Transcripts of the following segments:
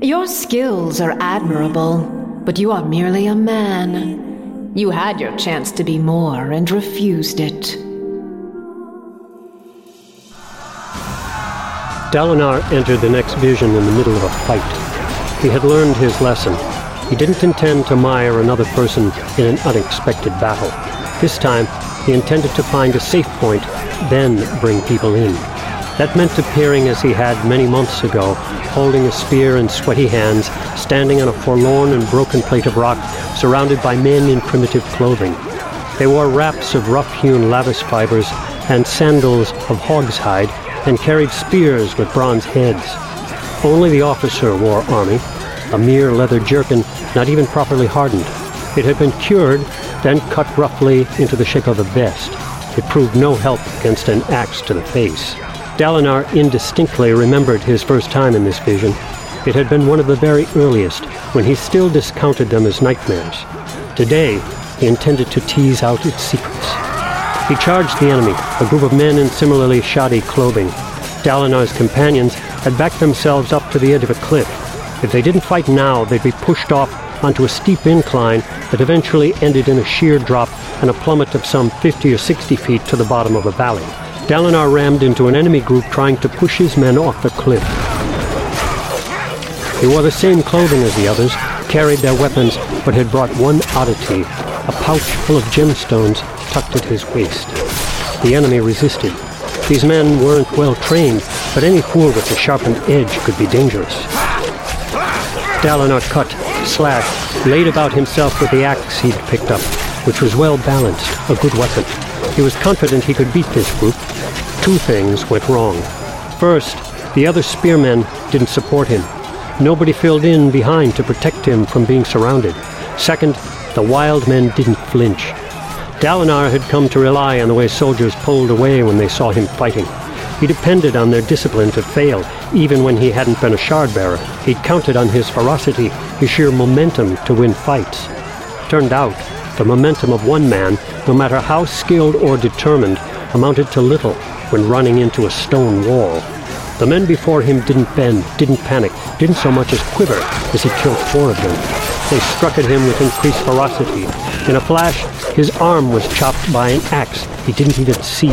Your skills are admirable, but you are merely a man. You had your chance to be more and refused it. Dalinar entered the next vision in the middle of a fight. He had learned his lesson. He didn't intend to mire another person in an unexpected battle. This time, he intended to find a safe point, then bring people in. That meant appearing as he had many months ago, holding a spear in sweaty hands, standing on a forlorn and broken plate of rock, surrounded by men in primitive clothing. They wore wraps of rough-hewn lavis fibers and sandals of hog's hide and carried spears with bronze heads. Only the officer wore army, a mere leather jerkin, not even properly hardened. It had been cured, then cut roughly into the shape of a vest. It proved no help against an axe to the face. Dalinar indistinctly remembered his first time in this vision. It had been one of the very earliest, when he still discounted them as nightmares. Today, he intended to tease out its secrets. He charged the enemy, a group of men in similarly shoddy clothing. Dalinar's companions had backed themselves up to the edge of a cliff. If they didn't fight now, they'd be pushed off onto a steep incline that eventually ended in a sheer drop and a plummet of some 50 or 60 feet to the bottom of a valley. Dalinar rammed into an enemy group trying to push his men off the cliff. He wore the same clothing as the others, carried their weapons, but had brought one oddity, a pouch full of gemstones tucked at his waist. The enemy resisted. These men weren't well trained, but any fool with a sharpened edge could be dangerous. Dalinar cut, slashed, laid about himself with the axe he'd picked up, which was well balanced, a good weapon. He was confident he could beat this group. Two things went wrong. First, the other spearmen didn't support him. Nobody filled in behind to protect him from being surrounded. Second, the wild men didn't flinch. Dalinar had come to rely on the way soldiers pulled away when they saw him fighting. He depended on their discipline to fail, even when he hadn't been a shard bearer. He'd counted on his ferocity, his sheer momentum to win fights. Turned out, the momentum of one man, no matter how skilled or determined, amounted to little when running into a stone wall. The men before him didn't bend, didn't panic, didn't so much as quiver as he killed four of them. They struck at him with increased ferocity. In a flash, his arm was chopped by an axe he didn't even see.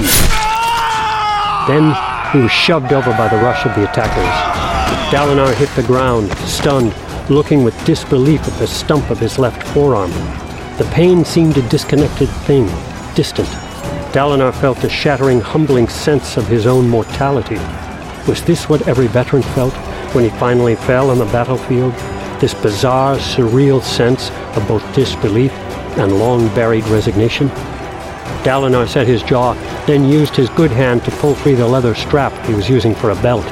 Then he was shoved over by the rush of the attackers. Dalinar hit the ground, stunned, looking with disbelief at the stump of his left forearm. The pain seemed a disconnected thing, distant. Dalinar felt a shattering, humbling sense of his own mortality. Was this what every veteran felt when he finally fell on the battlefield? this bizarre, surreal sense of both disbelief and long-buried resignation. Dalinar set his jaw, then used his good hand to pull free the leather strap he was using for a belt.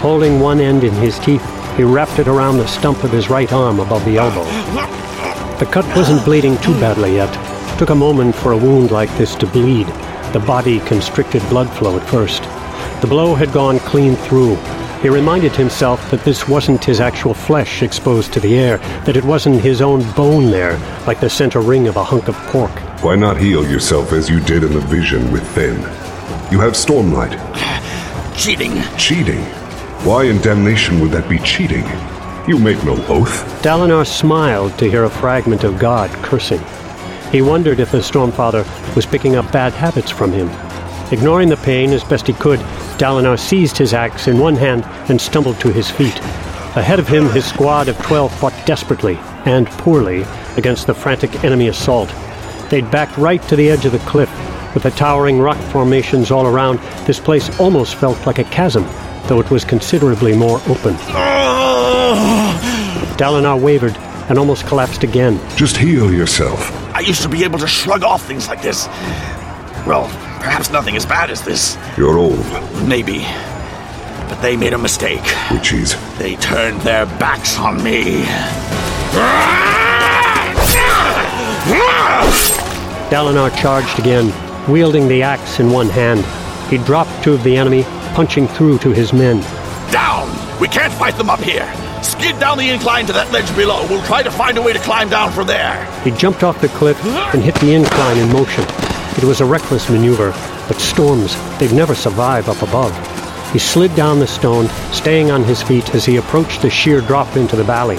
Holding one end in his teeth, he wrapped it around the stump of his right arm above the elbow. The cut wasn't bleeding too badly yet. It took a moment for a wound like this to bleed. The body constricted blood flow at first. The blow had gone clean through, he reminded himself that this wasn't his actual flesh exposed to the air, that it wasn't his own bone there, like the center ring of a hunk of pork. Why not heal yourself as you did in the vision with Thin? You have Stormlight. Cheating. Cheating? Why in damnation would that be cheating? You make no oath. Dalinar smiled to hear a fragment of God cursing. He wondered if the Stormfather was picking up bad habits from him. Ignoring the pain as best he could, Dalinar seized his axe in one hand and stumbled to his feet. Ahead of him, his squad of twelve fought desperately and poorly against the frantic enemy assault. They'd backed right to the edge of the cliff. With the towering rock formations all around, this place almost felt like a chasm, though it was considerably more open. Ah! Dalinar wavered and almost collapsed again. Just heal yourself. I used to be able to shrug off things like this. Well, Perhaps nothing as bad as this. You're old. Maybe. But they made a mistake. Which is? They turned their backs on me. Dalinar charged again, wielding the axe in one hand. He dropped two of the enemy, punching through to his men. Down! We can't fight them up here! Skid down the incline to that ledge below. We'll try to find a way to climb down from there. He jumped off the cliff and hit the incline in motion. It was a reckless maneuver, but storms, they'd never survive up above. He slid down the stone, staying on his feet as he approached the sheer drop into the valley.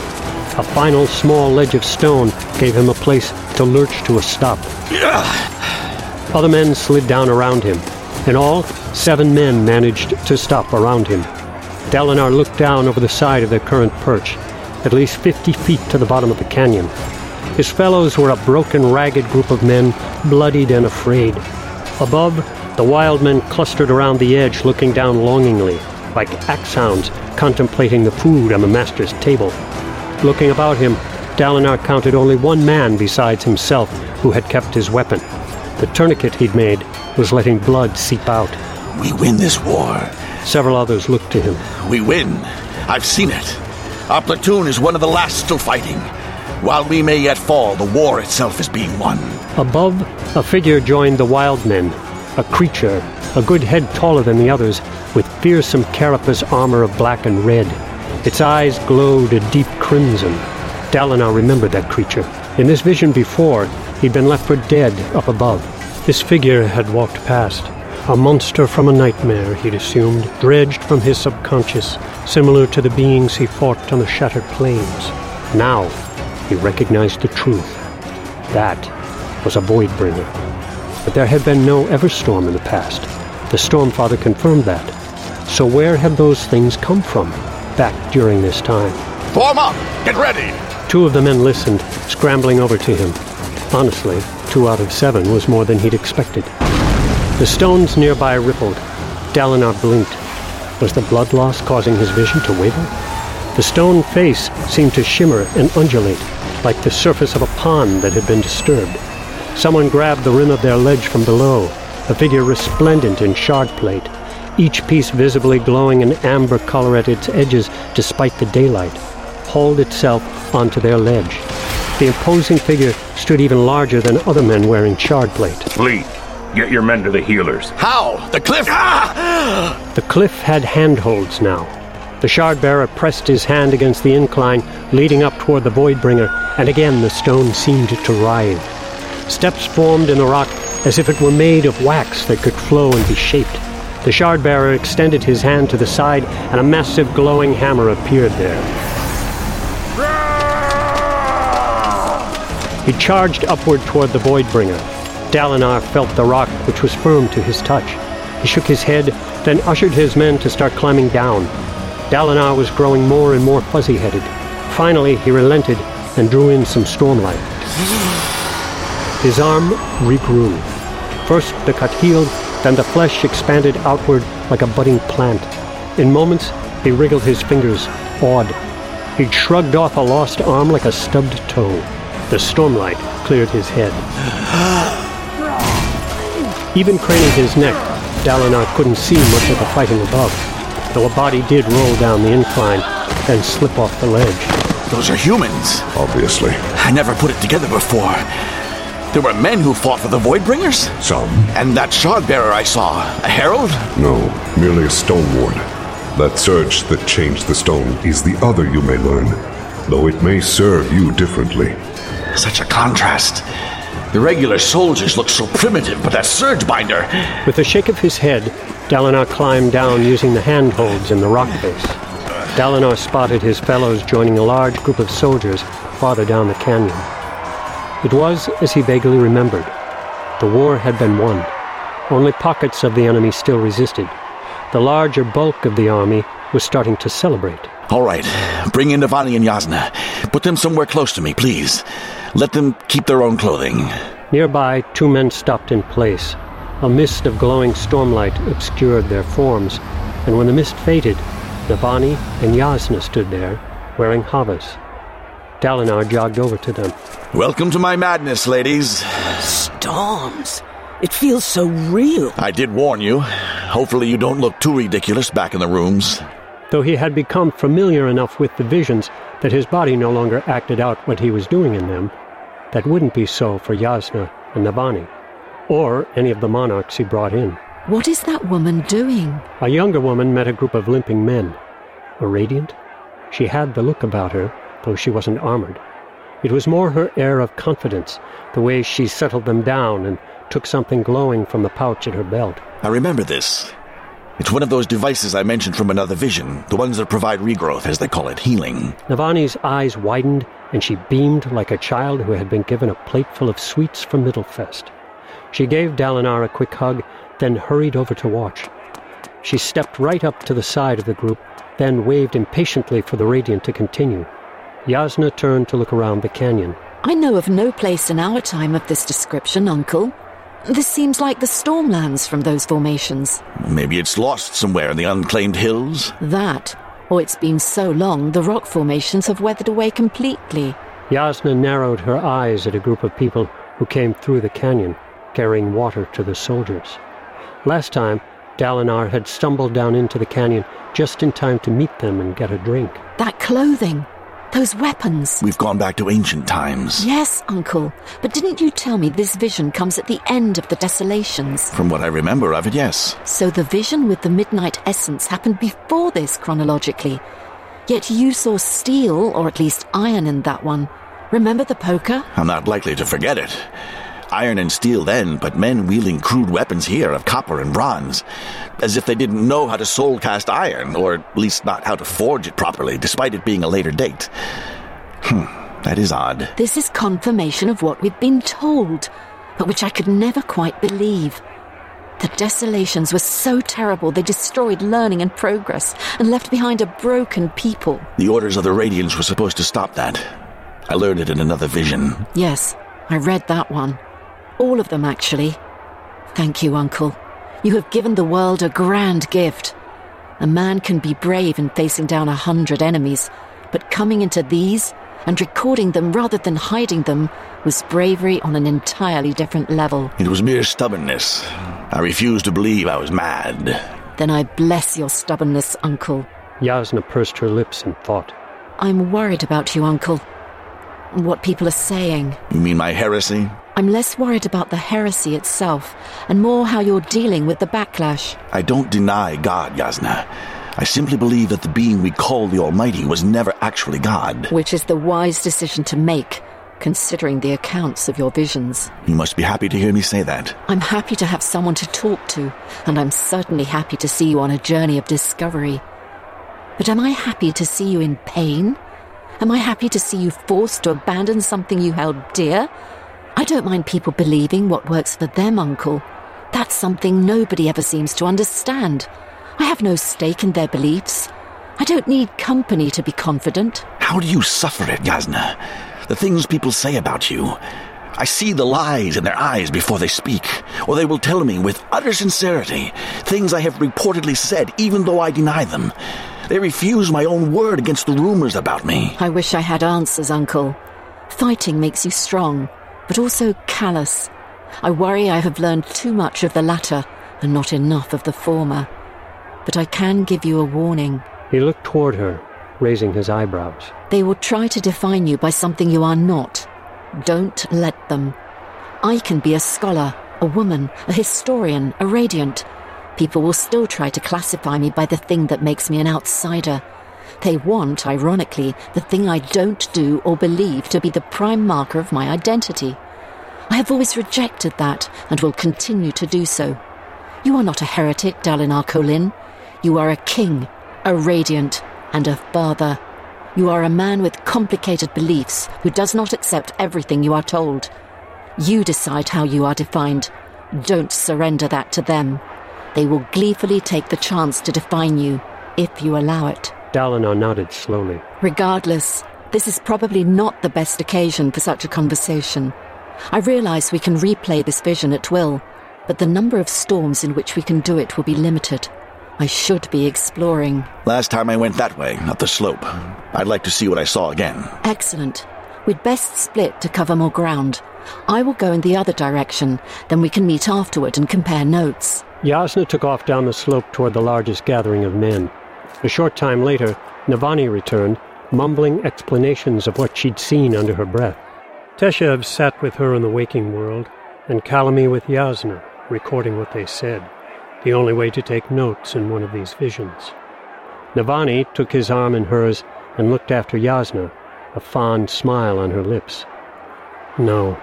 A final small ledge of stone gave him a place to lurch to a stop. Other men slid down around him. In all, seven men managed to stop around him. Dalinar looked down over the side of their current perch, at least 50 feet to the bottom of the canyon. His fellows were a broken, ragged group of men, bloodied and afraid. Above, the wild men clustered around the edge, looking down longingly, like axe hounds contemplating the food on the master's table. Looking about him, Dalinar counted only one man besides himself who had kept his weapon. The tourniquet he'd made was letting blood seep out. We win this war. Several others looked to him. We win. I've seen it. Our platoon is one of the last still fighting. While we may yet fall, the war itself is being won. Above, a figure joined the wild men. A creature, a good head taller than the others, with fearsome carapace armor of black and red. Its eyes glowed a deep crimson. Dalinar remembered that creature. In this vision before, he'd been left for dead up above. This figure had walked past. A monster from a nightmare, he'd assumed, dredged from his subconscious, similar to the beings he fought on the shattered plains. Now, he recognized the truth. That was a Voidbringer. But there had been no Everstorm in the past. The Stormfather confirmed that. So where had those things come from, back during this time? Form up! Get ready! Two of the men listened, scrambling over to him. Honestly, two out of seven was more than he'd expected. The stones nearby rippled. Dalinar blinked. Was the blood loss causing his vision to waver? The stone face seemed to shimmer and undulate, like the surface of a pond that had been disturbed. Someone grabbed the rim of their ledge from below, a figure resplendent in shard plate, each piece visibly glowing an amber color at its edges despite the daylight, hauled itself onto their ledge. The imposing figure stood even larger than other men wearing shard plate. Lee, get your men to the healers. How? The cliff? Ah! The cliff had handholds now. The shard bearer pressed his hand against the incline leading up toward the Voidbringer, and again the stone seemed to writhe. Steps formed in the rock as if it were made of wax that could flow and be shaped. The shard bearer extended his hand to the side, and a massive glowing hammer appeared there. He charged upward toward the Voidbringer. Dalinar felt the rock, which was firm to his touch. He shook his head, then ushered his men to start climbing down. Dalinar was growing more and more fuzzy-headed. Finally, he relented and drew in some stormlight. His arm regrew. First, the cut healed, then the flesh expanded outward like a budding plant. In moments, he wriggled his fingers, awed. He'd shrugged off a lost arm like a stubbed toe. The stormlight cleared his head. Even craning his neck, Dalinar couldn't see much of the fighting above, though a body did roll down the incline and slip off the ledge. Those are humans. Obviously. I never put it together before. There were men who fought for the Voidbringers? Some. And that shard bearer I saw, a herald? No, merely a stone ward. That surge that changed the stone is the other you may learn, though it may serve you differently. Such a contrast. The regular soldiers look so primitive, but that surge binder. With a shake of his head, Dalinar climbed down using the handholds in the rock face. Dalinar spotted his fellows joining a large group of soldiers farther down the canyon. It was as he vaguely remembered. The war had been won. Only pockets of the enemy still resisted. The larger bulk of the army was starting to celebrate. All right, bring in Navani and Yasna. Put them somewhere close to me, please. Let them keep their own clothing. Nearby, two men stopped in place. A mist of glowing stormlight obscured their forms, and when the mist faded, Navani and Yasna stood there, wearing havas. Dalinar jogged over to them. Welcome to my madness, ladies. Storms. It feels so real. I did warn you. Hopefully, you don't look too ridiculous back in the rooms. Though he had become familiar enough with the visions that his body no longer acted out what he was doing in them, that wouldn't be so for Yasna and Navani, or any of the monarchs he brought in. What is that woman doing? A younger woman met a group of limping men. A radiant? She had the look about her, though she wasn't armored. It was more her air of confidence, the way she settled them down and took something glowing from the pouch at her belt. I remember this. It's one of those devices I mentioned from another vision, the ones that provide regrowth, as they call it, healing. Navani's eyes widened, and she beamed like a child who had been given a plateful of sweets from Middlefest. She gave Dalinar a quick hug, then hurried over to watch. She stepped right up to the side of the group, then waved impatiently for the Radiant to continue. Yasna turned to look around the canyon. I know of no place in our time of this description, Uncle. This seems like the Stormlands from those formations. Maybe it's lost somewhere in the unclaimed hills? That, or it's been so long the rock formations have weathered away completely. Yasna narrowed her eyes at a group of people who came through the canyon, carrying water to the soldiers. Last time, Dalinar had stumbled down into the canyon just in time to meet them and get a drink. That clothing! Those weapons! We've gone back to ancient times. Yes, Uncle. But didn't you tell me this vision comes at the end of the desolations? From what I remember of it, yes. So the vision with the midnight essence happened before this chronologically. Yet you saw steel, or at least iron, in that one. Remember the poker? I'm not likely to forget it. Iron and steel then, but men wielding crude weapons here of copper and bronze. As if they didn't know how to soul cast iron, or at least not how to forge it properly, despite it being a later date. Hmm, that is odd. This is confirmation of what we've been told, but which I could never quite believe. The desolations were so terrible they destroyed learning and progress and left behind a broken people. The orders of the Radiants were supposed to stop that. I learned it in another vision. Yes, I read that one. All of them, actually. Thank you, Uncle. You have given the world a grand gift. A man can be brave in facing down a hundred enemies, but coming into these and recording them rather than hiding them was bravery on an entirely different level. It was mere stubbornness. I refused to believe I was mad. Then I bless your stubbornness, Uncle. Yasna pursed her lips in thought. I'm worried about you, Uncle. What people are saying. You mean my heresy? I'm less worried about the heresy itself and more how you're dealing with the backlash. I don't deny God, Yasna. I simply believe that the being we call the Almighty was never actually God. Which is the wise decision to make, considering the accounts of your visions. You must be happy to hear me say that. I'm happy to have someone to talk to, and I'm certainly happy to see you on a journey of discovery. But am I happy to see you in pain? Am I happy to see you forced to abandon something you held dear? I don't mind people believing what works for them, Uncle. That's something nobody ever seems to understand. I have no stake in their beliefs. I don't need company to be confident. How do you suffer it, Yasna? The things people say about you. I see the lies in their eyes before they speak, or they will tell me with utter sincerity things I have reportedly said, even though I deny them. They refuse my own word against the rumors about me. I wish I had answers, Uncle. Fighting makes you strong, but also callous. I worry I have learned too much of the latter and not enough of the former. But I can give you a warning. He looked toward her, raising his eyebrows. They will try to define you by something you are not. Don't let them. I can be a scholar, a woman, a historian, a radiant. People will still try to classify me by the thing that makes me an outsider. They want, ironically, the thing I don't do or believe to be the prime marker of my identity. I have always rejected that and will continue to do so. You are not a heretic, Dalinar Kholin. You are a king, a radiant, and a father. You are a man with complicated beliefs who does not accept everything you are told. You decide how you are defined. Don't surrender that to them. They will gleefully take the chance to define you, if you allow it. Dalinar nodded slowly. Regardless, this is probably not the best occasion for such a conversation. I realize we can replay this vision at will, but the number of storms in which we can do it will be limited. I should be exploring. Last time I went that way, up the slope. I'd like to see what I saw again. Excellent. We'd best split to cover more ground. I will go in the other direction, then we can meet afterward and compare notes. Yasna took off down the slope toward the largest gathering of men. A short time later, Navani returned, mumbling explanations of what she'd seen under her breath. Teshav sat with her in the waking world, and Kalami with Yasna, recording what they said, the only way to take notes in one of these visions. Navani took his arm in hers and looked after Yasna, a fond smile on her lips. No,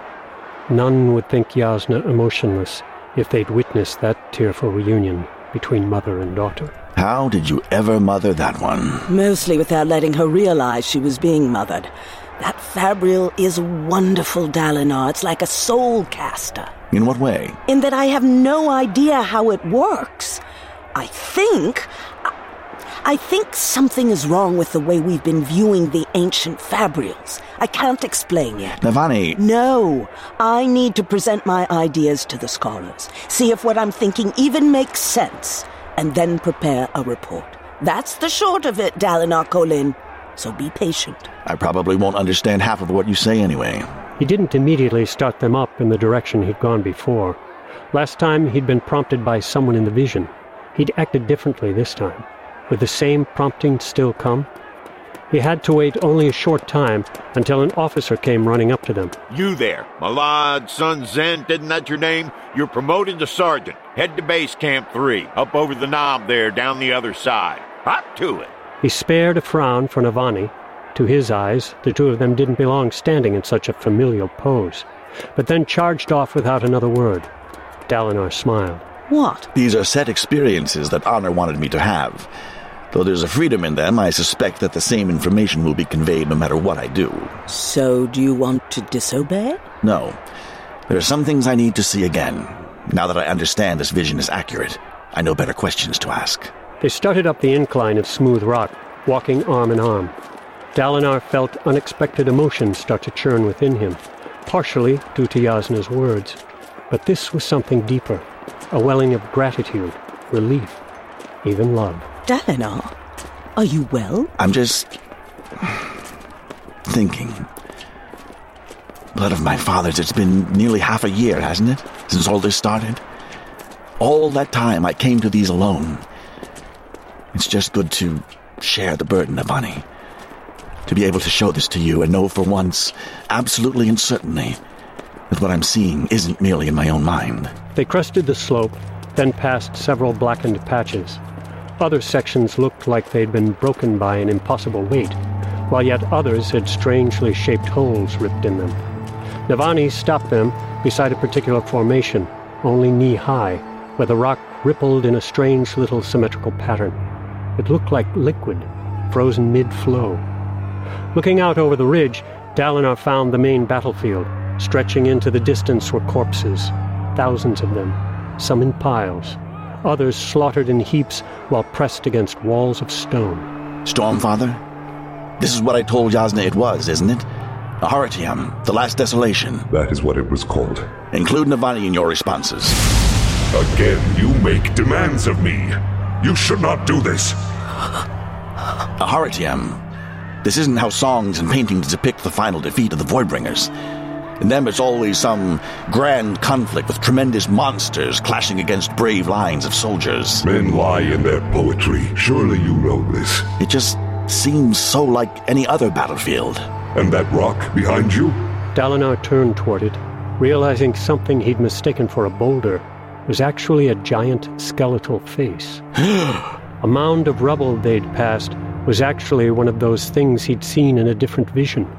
none would think Yasna emotionless if they'd witnessed that tearful reunion. between mother and daughter. How did you ever mother that one? Mostly without letting her realize she was being mothered. That Fabrial is wonderful, Dalinar. It's like a soul caster. In what way? In that I have no idea how it works. I think. I think something is wrong with the way we've been viewing the ancient Fabrials. I can't explain yet. Navani, No, I need to present my ideas to the scholars, see if what I'm thinking even makes sense, and then prepare a report. That's the short of it, Dalinar Kholin. So be patient. I probably won't understand half of what you say anyway. He didn't immediately start them up in the direction he'd gone before. Last time he'd been prompted by someone in the vision. He'd acted differently this time. Would the same prompting still come? He had to wait only a short time until an officer came running up to them. You there, Malad, son Zen, isn't that your name? You're promoted to sergeant. Head to base camp three, up over the knob there, down the other side. Hop to it. He spared a frown for Navani. To his eyes, the two of them didn't belong standing in such a familial pose, but then charged off without another word. Dalinar smiled. What? These are set experiences that Honor wanted me to have. Though there's a freedom in them, I suspect that the same information will be conveyed no matter what I do. So, do you want to disobey? No. There are some things I need to see again. Now that I understand this vision is accurate, I know better questions to ask. They started up the incline of smooth rock, walking arm in arm. Dalinar felt unexpected emotions start to churn within him, partially due to Yasna's words. But this was something deeper, a welling of gratitude, relief, even love. Dalinar, are you well? I'm just. thinking. Blood of my fathers, it's been nearly half a year, hasn't it, since all this started? All that time I came to these alone. It's just good to share the burden, Navani. To be able to show this to you and know for once, absolutely and certainly, that what I'm seeing isn't merely in my own mind. They crested the slope, then passed several blackened patches. Other sections looked like they'd been broken by an impossible weight, while yet others had strangely shaped holes ripped in them. Navani stopped them beside a particular formation, only knee high, where the rock rippled in a strange little symmetrical pattern. It looked like liquid, frozen mid flow. Looking out over the ridge, Dalinar found the main battlefield. Stretching into the distance were corpses, thousands of them, some in piles, others slaughtered in heaps while pressed against walls of stone. Stormfather? This is what I told Yasna it was, isn't it? Aharietiam, the last desolation. That is what it was called. Include Navani in your responses. Again, you make demands of me. You should not do this. Aharietiam. This isn't how songs and paintings depict the final defeat of the Voidbringers. In them, it's always some grand conflict with tremendous monsters clashing against brave lines of soldiers. Men lie in their poetry. Surely you know this. It just seems so like any other battlefield. And that rock behind you? Dalinar turned toward it, realizing something he'd mistaken for a boulder was actually a giant skeletal face. a mound of rubble they'd passed was actually one of those things he'd seen in a different vision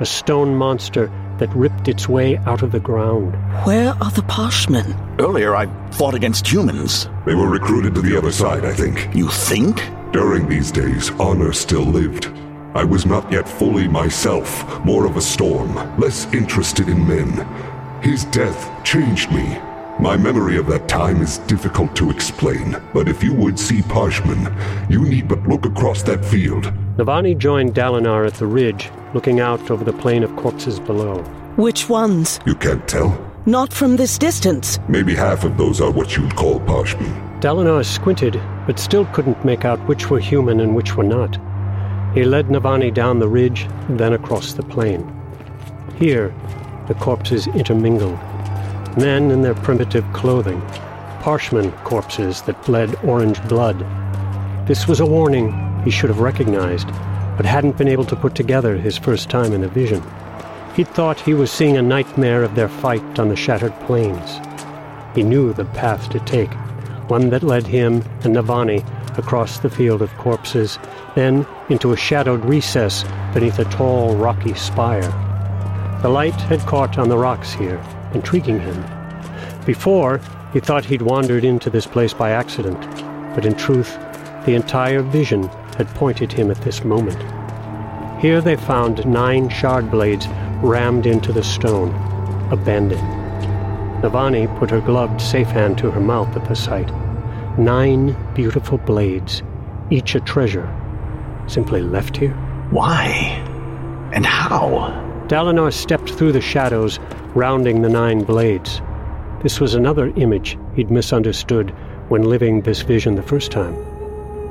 a stone monster that ripped its way out of the ground. Where are the Parshmen? Earlier, I fought against humans. They were recruited to the other side, I think. You think? During these days, honor still lived. I was not yet fully myself, more of a storm, less interested in men. His death changed me. My memory of that time is difficult to explain, but if you would see Parshman, you need but look across that field. Navani joined Dalinar at the ridge, looking out over the plain of corpses below. Which ones? You can't tell? Not from this distance. Maybe half of those are what you'd call Parshman. Dalinar squinted, but still couldn't make out which were human and which were not. He led Navani down the ridge, then across the plain. Here, the corpses intermingled. Men in their primitive clothing, Parshman corpses that bled orange blood. This was a warning he should have recognized, but hadn't been able to put together his first time in the vision. He'd thought he was seeing a nightmare of their fight on the shattered plains. He knew the path to take, one that led him and Navani across the field of corpses, then into a shadowed recess beneath a tall, rocky spire. The light had caught on the rocks here, intriguing him. Before, He thought he'd wandered into this place by accident, but in truth, the entire vision had pointed him at this moment. Here they found nine shard blades rammed into the stone, abandoned. Navani put her gloved safe hand to her mouth at the sight. Nine beautiful blades, each a treasure, simply left here? Why? And how? Dalinar stepped through the shadows, rounding the nine blades. This was another image he'd misunderstood when living this vision the first time.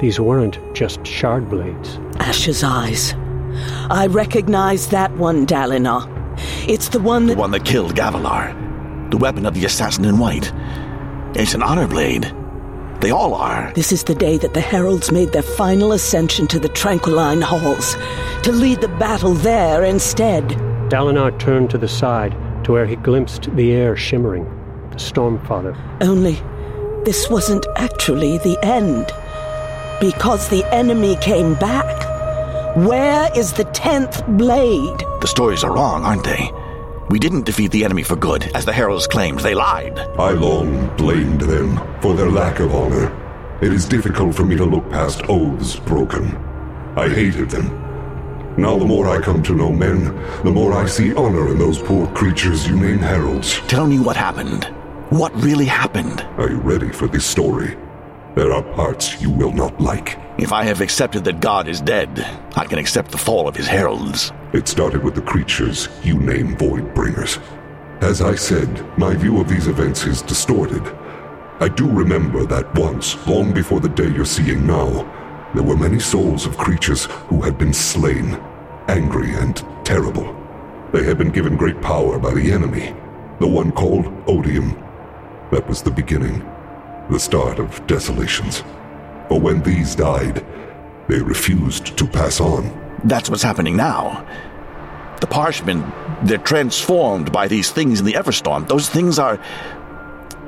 These weren't just shard blades. Ash's eyes. I recognize that one, Dalinar. It's the one that. The one that killed Gavilar. The weapon of the assassin in white. It's an honor blade. They all are. This is the day that the heralds made their final ascension to the Tranquiline Halls. To lead the battle there instead. Dalinar turned to the side to where he glimpsed the air shimmering. The Stormfather. Only, this wasn't actually the end. Because the enemy came back. Where is the tenth blade? The stories are wrong, aren't they? We didn't defeat the enemy for good, as the heralds claimed. They lied. I long blamed them for their lack of honor. It is difficult for me to look past oaths broken. I hated them. Now the more I come to know men, the more I see honor in those poor creatures you name heralds. Tell me what happened. What really happened? Are you ready for this story? There are parts you will not like. If I have accepted that God is dead, I can accept the fall of his heralds. It started with the creatures you name Voidbringers. As I said, my view of these events is distorted. I do remember that once, long before the day you're seeing now, there were many souls of creatures who had been slain, angry and terrible. They had been given great power by the enemy, the one called Odium. That was the beginning, the start of desolations. For when these died, they refused to pass on. That's what's happening now. The Parshmen, they're transformed by these things in the Everstorm. Those things are.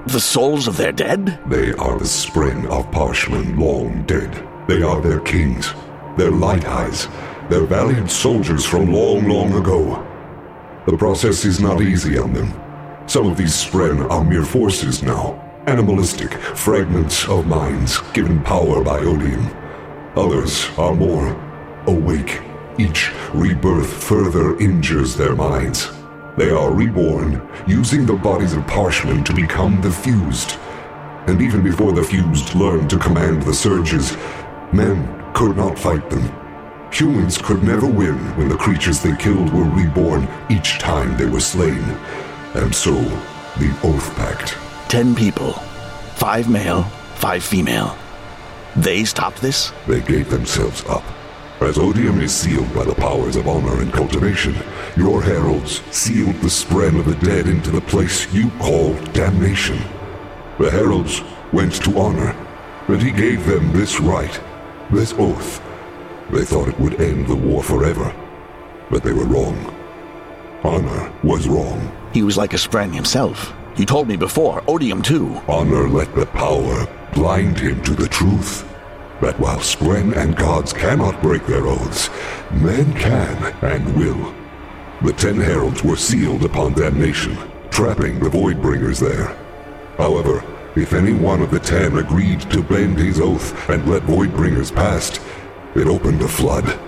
the souls of their dead? They are the spren of Parshmen long dead. They are their kings, their light eyes, their valiant soldiers from long, long ago. The process is not easy on them. Some of these Spren are mere forces now, animalistic fragments of minds given power by Odium. Others are more awake. Each rebirth further injures their minds. They are reborn, using the bodies of Parshmen to become the fused. And even before the fused learned to command the surges, men could not fight them. Humans could never win when the creatures they killed were reborn each time they were slain. And so, the Oath Pact. Ten people. Five male, five female. They stopped this? They gave themselves up. As odium is sealed by the powers of honor and cultivation, your heralds sealed the spren of the dead into the place you call damnation. The heralds went to honor, and he gave them this right, this oath. They thought it would end the war forever, but they were wrong. Honor was wrong. He was like a Spren himself. You told me before, Odium too. Honor let the power blind him to the truth. That while Spren and gods cannot break their oaths, men can and will. The Ten Heralds were sealed upon damnation, trapping the Voidbringers there. However, if any one of the Ten agreed to bend his oath and let Voidbringers past, it opened a flood.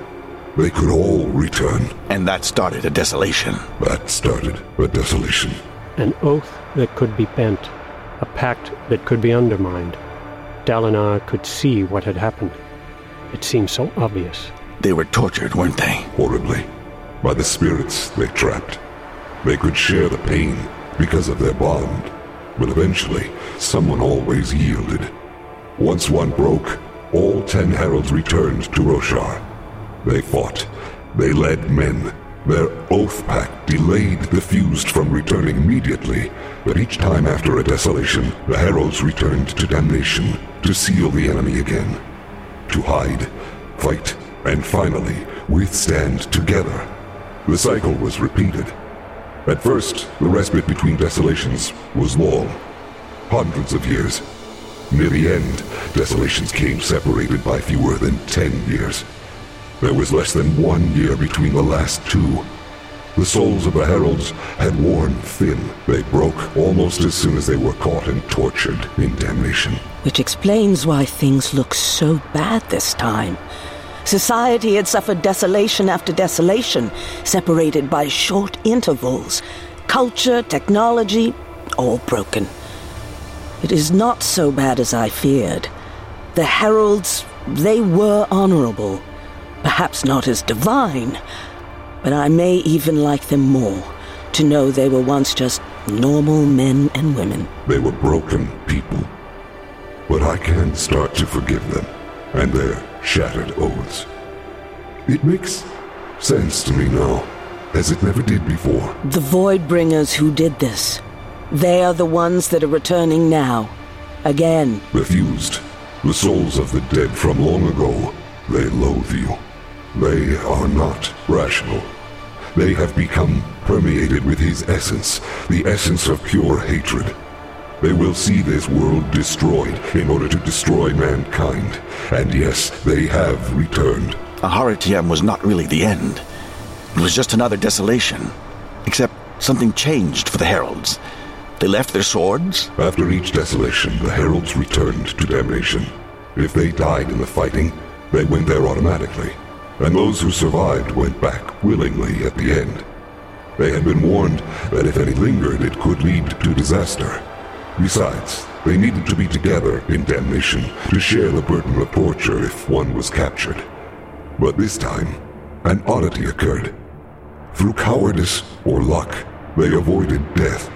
They could all return. And that started a desolation. That started a desolation. An oath that could be bent, a pact that could be undermined. Dalinar could see what had happened. It seemed so obvious. They were tortured, weren't they? Horribly. By the spirits they trapped. They could share the pain because of their bond. But eventually, someone always yielded. Once one broke, all ten heralds returned to Roshar. They fought. They led men. Their oath pact delayed the fused from returning immediately, but each time after a desolation, the heralds returned to damnation to seal the enemy again. To hide, fight, and finally withstand together. The cycle was repeated. At first, the respite between desolations was long. Hundreds of years. Near the end, desolations came separated by fewer than ten years. There was less than one year between the last two. The souls of the heralds had worn thin. They broke almost as soon as they were caught and tortured in damnation. Which explains why things look so bad this time. Society had suffered desolation after desolation, separated by short intervals. Culture, technology, all broken. It is not so bad as I feared. The heralds, they were honorable. Perhaps not as divine, but I may even like them more to know they were once just normal men and women. They were broken people. But I can start to forgive them and their shattered oaths. It makes sense to me now, as it never did before. The Voidbringers who did this, they are the ones that are returning now. Again. Refused. The souls of the dead from long ago, they loathe you. They are not rational. They have become permeated with his essence, the essence of pure hatred. They will see this world destroyed in order to destroy mankind. And yes, they have returned. Aharietiam was not really the end. It was just another desolation. Except something changed for the heralds. They left their swords? After each desolation, the heralds returned to damnation. If they died in the fighting, they went there automatically. And those who survived went back willingly at the end. They had been warned that if any lingered, it could lead to disaster. Besides, they needed to be together in damnation to share the burden of torture if one was captured. But this time, an oddity occurred. Through cowardice or luck, they avoided death.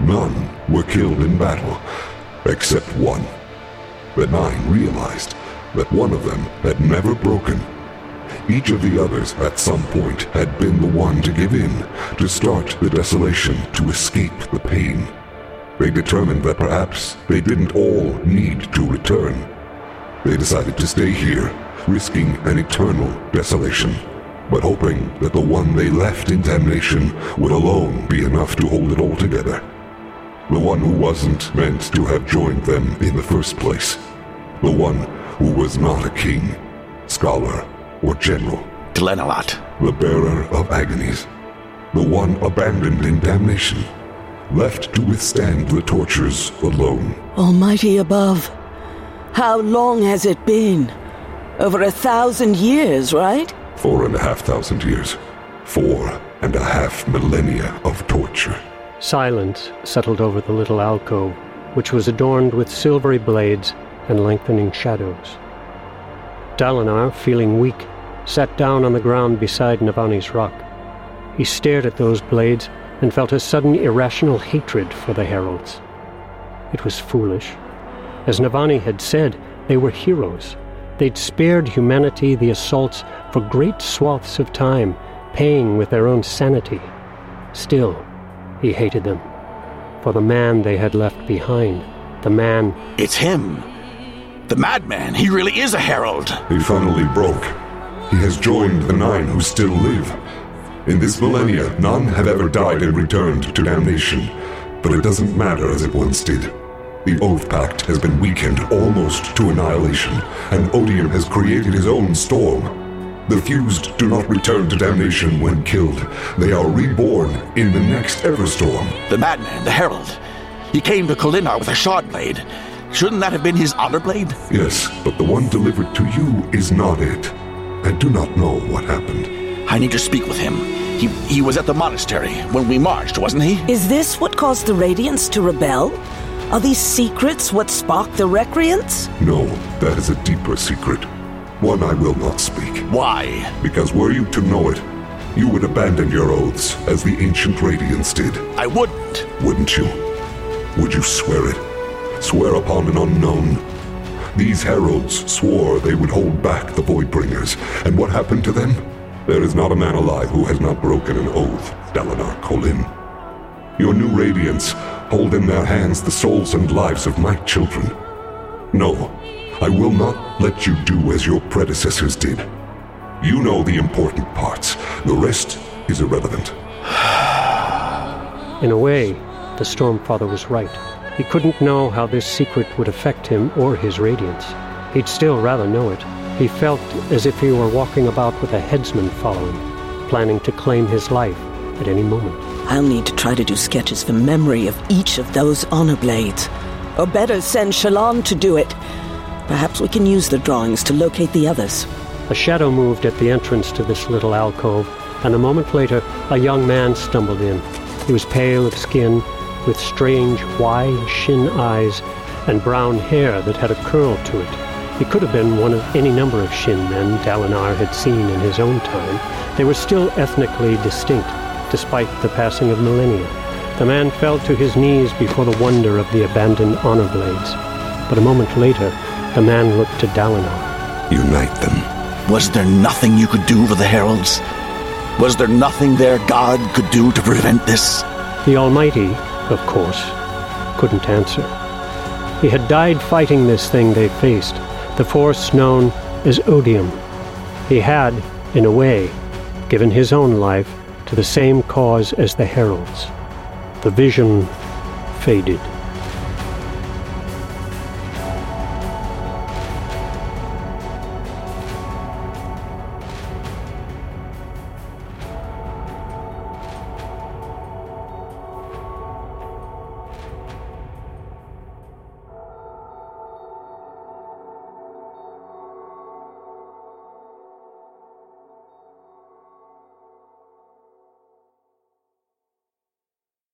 None were killed in battle, except one. The Nine realized that one of them had never broken. Each of the others at some point had been the one to give in, to start the desolation, to escape the pain. They determined that perhaps they didn't all need to return. They decided to stay here risking an eternal desolation, but hoping that the one they left in damnation would alone be enough to hold it all together. The one who wasn't meant to have joined them in the first place. The one who was not a king, scholar, or general. Talenelat. The bearer of agonies. The one abandoned in damnation. Left to withstand the tortures alone. Almighty above, how long has it been? Over a thousand years, right? Four and a half thousand years. Four and a half millennia of torture. Silence settled over the little alcove, which was adorned with silvery blades and lengthening shadows. Dalinar, feeling weak, sat down on the ground beside Navani's rock. He stared at those blades and felt a sudden irrational hatred for the heralds. It was foolish. As Navani had said, they were heroes, They'd spared humanity the assaults for great swaths of time, paying with their own sanity. Still, he hated them. For the man they had left behind, the man. It's him! The madman! He really is a herald! He finally broke. He has joined the nine who still live. In this millennia, none have ever died and returned to damnation. But it doesn't matter as it once did. The Oath Pact has been weakened almost to annihilation, and Odium has created his own storm. The fused do not return to damnation when killed. They are reborn in the next Everstorm. The madman, the herald. He came to Kholinar with a shard blade. Shouldn't that have been his honor blade? Yes, but the one delivered to you is not it. I do not know what happened. I need to speak with him. He, he was at the monastery when we marched, wasn't he? Is this what caused the Radiants to rebel? Are these secrets what sparked the Recreance? No, that is a deeper secret. One I will not speak. Why? Because were you to know it, you would abandon your oaths as the ancient Radiants did. I wouldn't. Wouldn't you? Would you swear it? Swear upon an unknown? These heralds swore they would hold back the Voidbringers, and what happened to them? There is not a man alive who has not broken an oath, Dalinar Kholin. Your new Radiants hold in their hands the souls and lives of my children. No, I will not let you do as your predecessors did. You know the important parts. The rest is irrelevant. In a way, the Stormfather was right. He couldn't know how this secret would affect him or his radiance. He'd still rather know it. He felt as if he were walking about with a headsman following, planning to claim his life at any moment. I'll need to try to do sketches from memory of each of those honor blades. Or better, send Shallan to do it. Perhaps we can use the drawings to locate the others. A shadow moved at the entrance to this little alcove, and a moment later, a young man stumbled in. He was pale of skin, with strange, wide shin eyes, and brown hair that had a curl to it. He could have been one of any number of Shin men Dalinar had seen in his own time. They were still ethnically distinct, despite the passing of millennia. The man fell to his knees before the wonder of the abandoned honor blades. But a moment later, the man looked to Dalinar. Unite them. Was there nothing you could do for the heralds? Was there nothing their god could do to prevent this? The Almighty, of course, couldn't answer. He had died fighting this thing they faced, the force known as Odium. He had, in a way, given his own life to the same cause as the heralds. The vision faded.